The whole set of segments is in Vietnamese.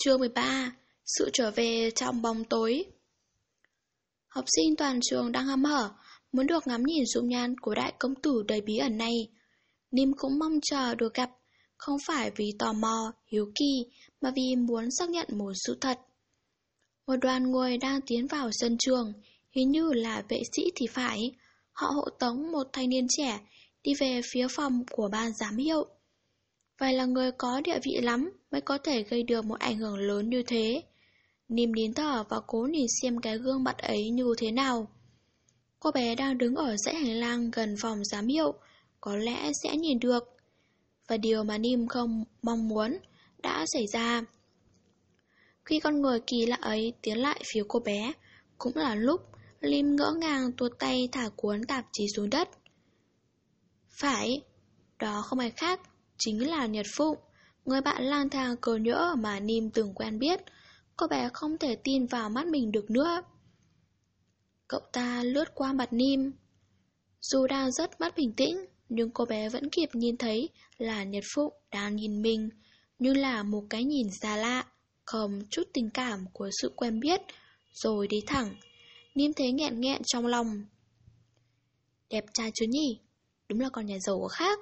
Chương 13 Sự trở về trong bóng tối Học sinh toàn trường đang hâm hở, muốn được ngắm nhìn dung nhan của đại công tử đầy bí ẩn này. Nim cũng mong chờ được gặp, không phải vì tò mò, hiếu kỳ, mà vì muốn xác nhận một sự thật. Một đoàn người đang tiến vào sân trường, hình như là vệ sĩ thì phải. Họ hộ tống một thanh niên trẻ đi về phía phòng của ban giám hiệu. Phải là người có địa vị lắm mới có thể gây được một ảnh hưởng lớn như thế. Nìm nín thở và cố nhìn xem cái gương mặt ấy như thế nào. Cô bé đang đứng ở dãy hành lang gần phòng giám hiệu, có lẽ sẽ nhìn được. Và điều mà Nim không mong muốn đã xảy ra. Khi con người kỳ lạ ấy tiến lại phía cô bé, cũng là lúc Lim ngỡ ngàng tuột tay thả cuốn tạp chí xuống đất. Phải, đó không ai khác, chính là Nhật Phụng, người bạn lang thang cờ nhỡ mà Nim từng quen biết. Cô bé không thể tin vào mắt mình được nữa. Cậu ta lướt qua mặt Nim. Dù đang rất mất bình tĩnh, nhưng cô bé vẫn kịp nhìn thấy là Nhật Phụng đang nhìn mình, như là một cái nhìn xa lạ, không chút tình cảm của sự quen biết, rồi đi thẳng. Nim thấy nghẹn nghẹn trong lòng. Đẹp trai chứ nhỉ? Đúng là con nhà giàu khác.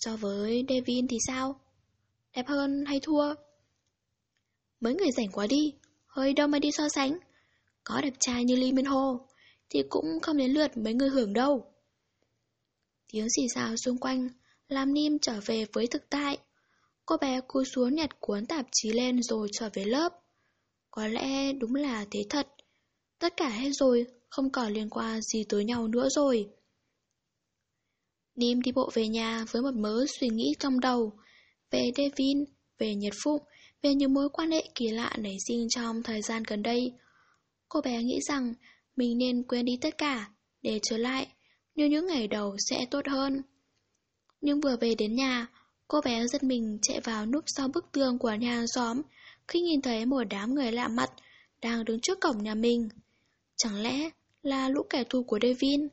So với Devin thì sao? Đẹp hơn hay thua? Mấy người rảnh quá đi, hơi đâu mà đi so sánh. Có đẹp trai như Lee Min Ho, thì cũng không đến lượt mấy người hưởng đâu. Tiếng xì xào xung quanh, làm Nim trở về với thực tại. Cô bé cúi xuống nhặt cuốn tạp chí lên rồi trở về lớp. Có lẽ đúng là thế thật. Tất cả hết rồi, không còn liên quan gì tới nhau nữa rồi. Nim đi bộ về nhà với một mớ suy nghĩ trong đầu. Về Devin, về Nhật Phụng, về những mối quan hệ kỳ lạ nảy sinh trong thời gian gần đây. Cô bé nghĩ rằng mình nên quên đi tất cả, để trở lại, như những ngày đầu sẽ tốt hơn. Nhưng vừa về đến nhà, cô bé giật mình chạy vào núp sau bức tường của nhà hàng xóm khi nhìn thấy một đám người lạ mặt đang đứng trước cổng nhà mình. Chẳng lẽ là lũ kẻ thù của Devin?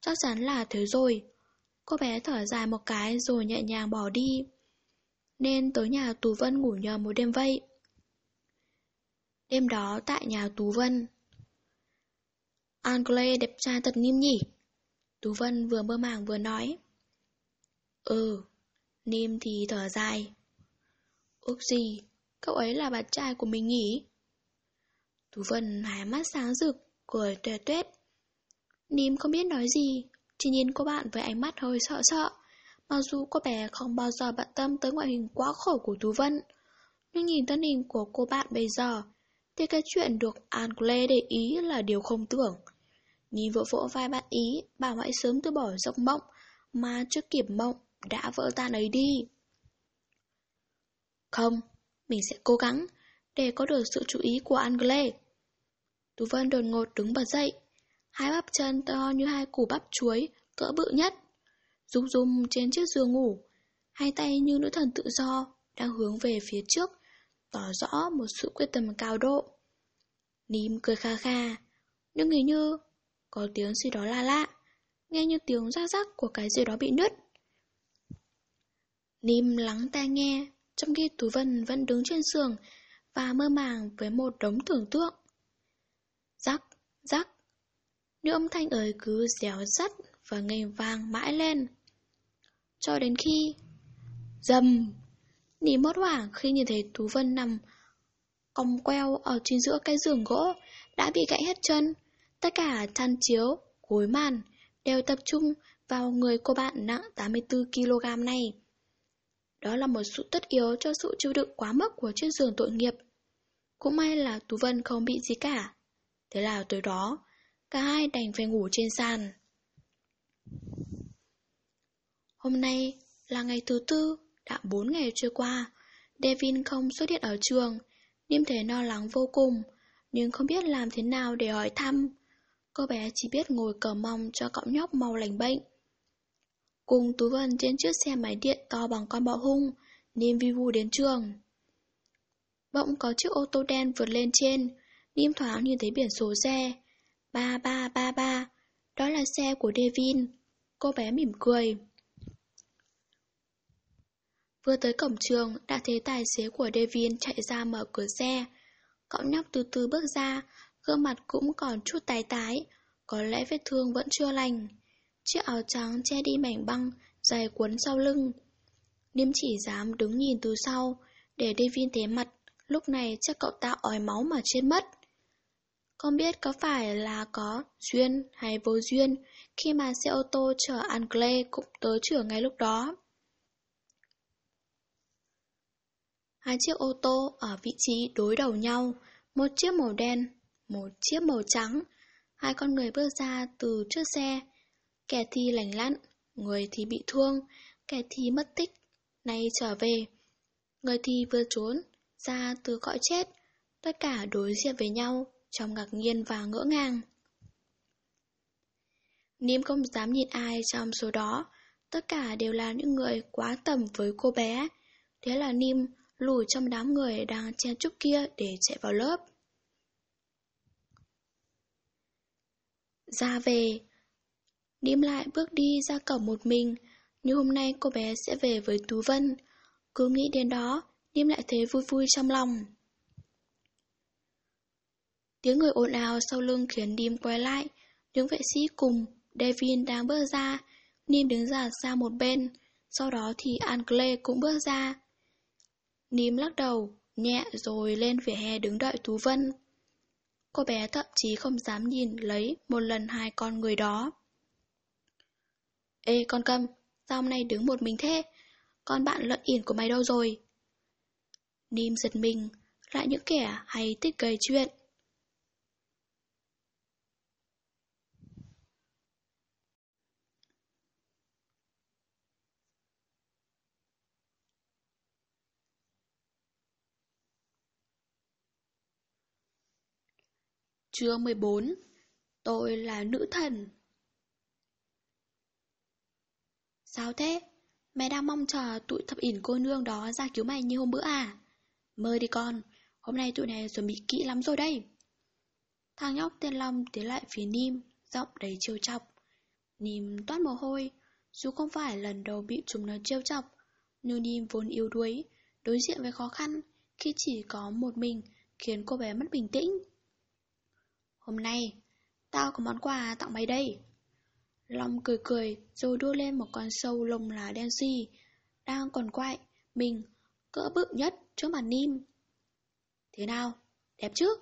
Chắc chắn là thế rồi. Cô bé thở dài một cái rồi nhẹ nhàng bỏ đi. Nên tới nhà Tú Vân ngủ nhờ một đêm vậy. Đêm đó tại nhà Tú Vân. Angle đẹp trai thật Nim nhỉ? Tú Vân vừa mơ màng vừa nói. Ừ, Nim thì thở dài. Ước gì, cậu ấy là bạn trai của mình nhỉ? Tú Vân hai mắt sáng rực, cười tuệ tuyết. Nim không biết nói gì, chỉ nhìn cô bạn với ánh mắt hơi sợ sợ. Mặc dù cô bé không bao giờ bận tâm tới ngoại hình quá khổ của Tú Vân, nhưng nhìn thân hình của cô bạn bây giờ, thì cái chuyện được Angle để ý là điều không tưởng. Nhìn vỗ vỗ vai bạn ý, bảo hãy sớm từ bỏ giấc mộng, mà chưa kịp mộng, đã vỡ tan ấy đi. Không, mình sẽ cố gắng, để có được sự chú ý của Angle. Tú Vân đột ngột đứng bật dậy, hai bắp chân to như hai củ bắp chuối, cỡ bự nhất. Rung rung trên chiếc giường ngủ, hai tay như nữ thần tự do, đang hướng về phía trước, tỏ rõ một sự quyết tâm cao độ. Nìm cười kha kha, nhưng hình như có tiếng gì đó la lạ, nghe như tiếng rác rác của cái gì đó bị nứt. Nìm lắng tai nghe, trong khi Tú Vân vẫn đứng trên giường và mơ màng với một đống tưởng tượng. Rắc, rắc, Nữ âm thanh ấy cứ réo rắt và ngây vang mãi lên. Cho đến khi... Dầm! Nỉ mất hoảng khi nhìn thấy Tú Vân nằm cong queo ở trên giữa cái giường gỗ đã bị gãy hết chân. Tất cả chăn chiếu, gối màn đều tập trung vào người cô bạn nặng 84kg này. Đó là một sự tất yếu cho sự chịu đựng quá mức của chiếc giường tội nghiệp. Cũng may là Tú Vân không bị gì cả. Thế là tối đó, cả hai đành phải ngủ trên sàn. Hôm nay là ngày thứ tư, đã bốn ngày trôi qua. Devin không xuất hiện ở trường, Niêm thể lo lắng vô cùng, nhưng không biết làm thế nào để hỏi thăm. Cô bé chỉ biết ngồi cờ mong cho cậu nhóc mau lành bệnh. Cùng Tú Vân trên chiếc xe máy điện to bằng con bọ hung, Niêm vi vu đến trường. Bỗng có chiếc ô tô đen vượt lên trên, Niêm thoáng nhìn thấy biển số xe. Ba ba ba ba, đó là xe của Devin. Cô bé mỉm cười. Vừa tới cổng trường, đã thấy tài xế của Devin chạy ra mở cửa xe. Cậu nhóc từ từ bước ra, gương mặt cũng còn chút tái tái, có lẽ vết thương vẫn chưa lành. Chiếc áo trắng che đi mảnh băng, dày cuốn sau lưng. Niêm chỉ dám đứng nhìn từ sau, để Devin thấy mặt, lúc này chắc cậu ta ói máu mà chết mất. Không biết có phải là có duyên hay vô duyên khi mà xe ô tô chở Angle cũng tới trường ngay lúc đó. Hai chiếc ô tô ở vị trí đối đầu nhau, một chiếc màu đen, một chiếc màu trắng. Hai con người bước ra từ trước xe, kẻ thì lành lặn, người thì bị thương, kẻ thì mất tích, nay trở về. Người thì vừa trốn, ra từ cõi chết, tất cả đối diện với nhau, trong ngạc nhiên và ngỡ ngàng. Niêm không dám nhìn ai trong số đó, tất cả đều là những người quá tầm với cô bé. Thế là Niêm lùi trong đám người đang chen chúc kia để chạy vào lớp. Ra về, Niêm lại bước đi ra cổng một mình, như hôm nay cô bé sẽ về với Tú Vân. Cứ nghĩ đến đó, Niêm lại thấy vui vui trong lòng. Tiếng người ồn ào sau lưng khiến Nim quay lại, những vệ sĩ cùng Devin đang bước ra, Nim đứng giả ra một bên, sau đó thì Angle cũng bước ra. Nim lắc đầu, nhẹ rồi lên vỉa hè đứng đợi Tú Vân. Cô bé thậm chí không dám nhìn lấy một lần hai con người đó. Ê con câm, sao hôm nay đứng một mình thế? Con bạn lợn ỉn của mày đâu rồi? Nim giật mình, lại những kẻ hay thích gây chuyện. Chương 14 Tôi là nữ thần Sao thế? Mẹ đang mong chờ tụi thập ỉn cô nương đó ra cứu mày như hôm bữa à? Mời đi con, hôm nay tụi này chuẩn bị kỹ lắm rồi đây. Thằng nhóc tên Long tiến lại phía Nim, giọng đầy trêu chọc. Nim toát mồ hôi, dù không phải lần đầu bị chúng nó trêu chọc, nhưng Nim vốn yếu đuối, đối diện với khó khăn khi chỉ có một mình khiến cô bé mất bình tĩnh. Hôm nay, tao có món quà tặng mày đây. Long cười cười rồi đưa lên một con sâu lông lá đen xì, đang còn quại, mình, cỡ bự nhất trước mặt Nim. Thế nào, đẹp chứ?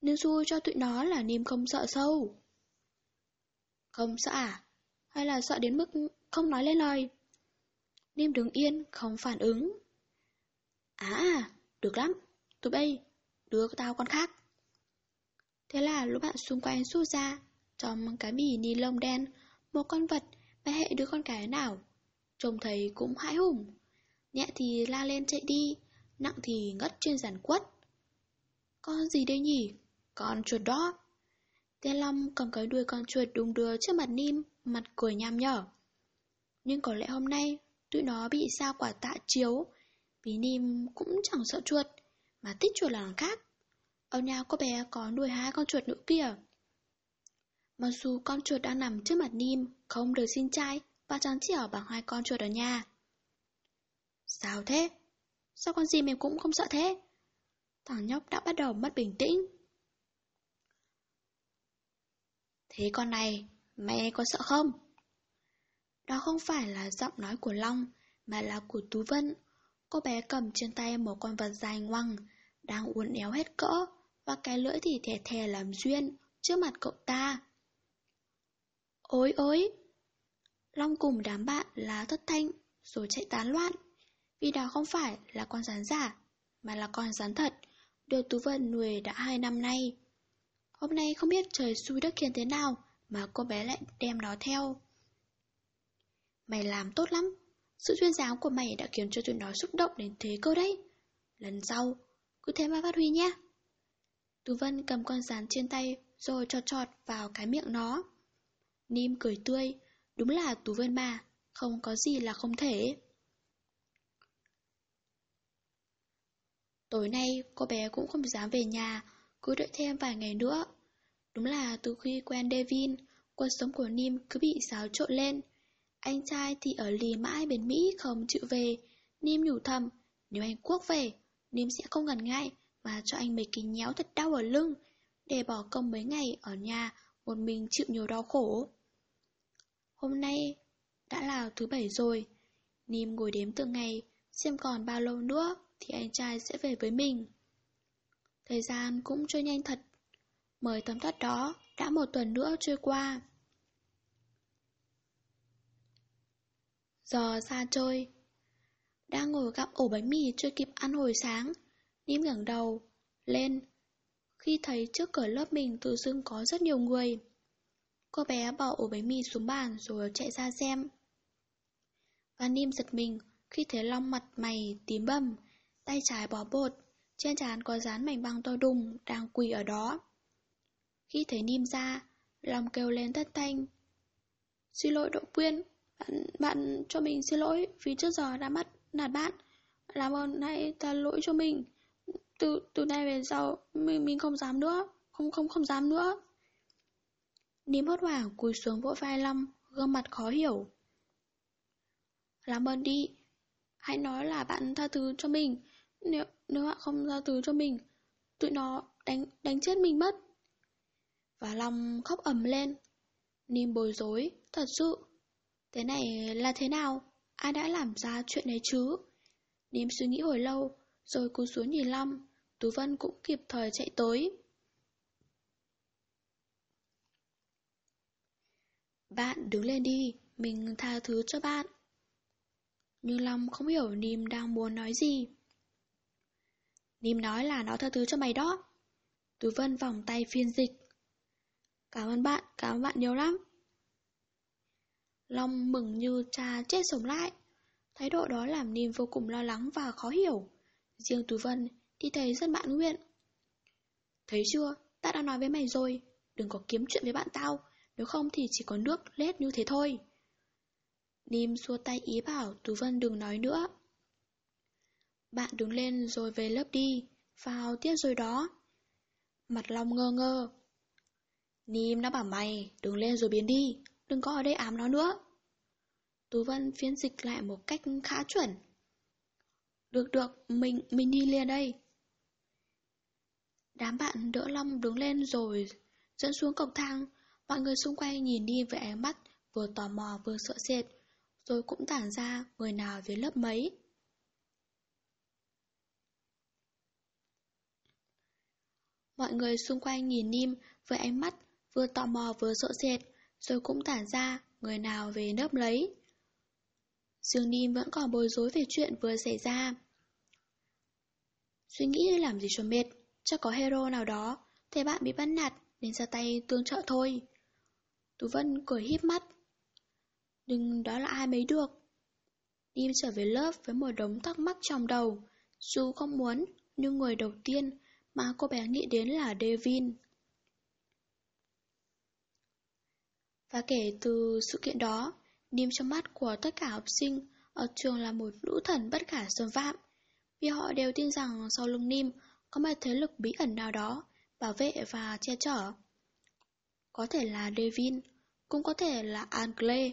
Nên xui cho tụi nó là Nim không sợ sâu. Không sợ à? Hay là sợ đến mức không nói lên lời? Nim đứng yên, không phản ứng. À, được lắm, tụi bay, đưa tao con khác. Thế là lũ bạn xung quanh rút ra Trong cái bì ni lông đen, Một con vật mà hệ đứa con cái nào? Trông thấy cũng hãi hùng. Nhẹ thì la lên chạy đi, Nặng thì ngất trên giàn quất. Con gì đây nhỉ? Con chuột đó. Tên Long cầm cái đuôi con chuột đung đưa trước mặt Nim, Mặt cười nham nhở. Nhưng có lẽ hôm nay, Tụi nó bị sao quả tạ chiếu, Vì Nim cũng chẳng sợ chuột, Mà thích chuột là khác ở nhà cô bé có nuôi hai con chuột nữa kìa. Mặc dù con chuột đang nằm trước mặt Nim, không được xin trai và trắng ở bằng hai con chuột ở nhà. Sao thế? Sao con gì mình cũng không sợ thế? Thằng nhóc đã bắt đầu mất bình tĩnh. Thế con này, mẹ có sợ không? Đó không phải là giọng nói của Long, mà là của Tú Vân. Cô bé cầm trên tay một con vật dài ngoằng, đang uốn éo hết cỡ, và cái lưỡi thì thè thè làm duyên trước mặt cậu ta. Ôi ôi! Long cùng đám bạn lá thất thanh rồi chạy tán loạn. Vì đó không phải là con rắn giả, mà là con rắn thật, được Tú Vân nuôi đã hai năm nay. Hôm nay không biết trời xui đất khiến thế nào mà cô bé lại đem nó theo. Mày làm tốt lắm, sự duyên dáng của mày đã khiến cho tụi nó xúc động đến thế cơ đấy. Lần sau, cứ thế mà phát huy nhé. Tú Vân cầm con rán trên tay rồi trọt trọt vào cái miệng nó. Nim cười tươi, đúng là Tú Vân mà, không có gì là không thể. Tối nay cô bé cũng không dám về nhà, cứ đợi thêm vài ngày nữa. Đúng là từ khi quen Devin, cuộc sống của Nim cứ bị xáo trộn lên. Anh trai thì ở lì mãi bên Mỹ không chịu về, Nim nhủ thầm, nếu anh Quốc về, Nim sẽ không ngần ngại mà cho anh mấy cái nhéo thật đau ở lưng, để bỏ công mấy ngày ở nhà một mình chịu nhiều đau khổ. Hôm nay đã là thứ bảy rồi, Nim ngồi đếm từng ngày, xem còn bao lâu nữa thì anh trai sẽ về với mình. Thời gian cũng trôi nhanh thật. Mời tấm tắt đó, đã một tuần nữa trôi qua. Giờ xa trôi. Đang ngồi gặm ổ bánh mì chưa kịp ăn hồi sáng, Nim ngẩng đầu, lên. Khi thấy trước cửa lớp mình tự dưng có rất nhiều người. Cô bé bỏ ổ bánh mì xuống bàn rồi chạy ra xem. Và Nim giật mình khi thấy Long mặt mày tím bầm, tay trái bó bột, trên trán có dán mảnh băng to đùng đang quỳ ở đó. Khi thấy Nim ra, Long kêu lên thất thanh. Xin lỗi Đỗ Quyên, bạn, bạn cho mình xin lỗi vì trước giờ đã mắt nạt bạn. Làm ơn hãy tha lỗi cho mình. Từ từ nay về sau mình mình không dám nữa, không không không dám nữa. Nim hốt hoảng cúi xuống vỗ vai Long, gương mặt khó hiểu. Làm ơn đi, hãy nói là bạn tha thứ cho mình. Nếu nếu bạn không tha thứ cho mình, tụi nó đánh đánh chết mình mất. Và Long khóc ầm lên. Nim bối rối, thật sự. Thế này là thế nào? Ai đã làm ra chuyện này chứ? Nim suy nghĩ hồi lâu, rồi cú xuống nhìn Long. Tú Vân cũng kịp thời chạy tới. Bạn đứng lên đi, mình tha thứ cho bạn. Nhưng Long không hiểu Nìm đang muốn nói gì. Nìm nói là nó tha thứ cho mày đó. Tú Vân vòng tay phiên dịch. Cảm ơn bạn, cảm ơn bạn nhiều lắm. Long mừng như cha chết sống lại. Thái độ đó làm Nìm vô cùng lo lắng và khó hiểu. Riêng Tú Vân thì thấy rất mãn nguyện. Thấy chưa, ta đã nói với mày rồi, đừng có kiếm chuyện với bạn tao, nếu không thì chỉ có nước lết như thế thôi. Nim xua tay ý bảo Tú Vân đừng nói nữa. Bạn đứng lên rồi về lớp đi, vào tiết rồi đó. Mặt Long ngơ ngơ. Nim đã bảo mày, đứng lên rồi biến đi, đừng có ở đây ám nó nữa. Tú Vân phiên dịch lại một cách khá chuẩn. Được được, mình, mình đi liền đây. Đám bạn đỡ Long đứng lên rồi dẫn xuống cầu thang, mọi người xung quanh nhìn đi với ánh mắt vừa tò mò vừa sợ sệt, rồi cũng tản ra người nào về lớp mấy. Mọi người xung quanh nhìn Nim với ánh mắt vừa tò mò vừa sợ sệt, rồi cũng tản ra người nào về lớp lấy. Dương Ninh vẫn còn bối rối về chuyện vừa xảy ra. Suy nghĩ làm gì cho mệt, chắc có hero nào đó, thấy bạn bị bắt nạt nên ra tay tương trợ thôi. Tú Vân cười híp mắt. Đừng đó là ai mấy được. Nim trở về lớp với một đống thắc mắc trong đầu. Dù không muốn, nhưng người đầu tiên mà cô bé nghĩ đến là Devin. Và kể từ sự kiện đó, Niêm trong mắt của tất cả học sinh ở trường là một lũ thần bất khả xâm phạm. Vì họ đều tin rằng sau lưng Niêm có một thế lực bí ẩn nào đó bảo vệ và che chở. Có thể là Devin, cũng có thể là Angle.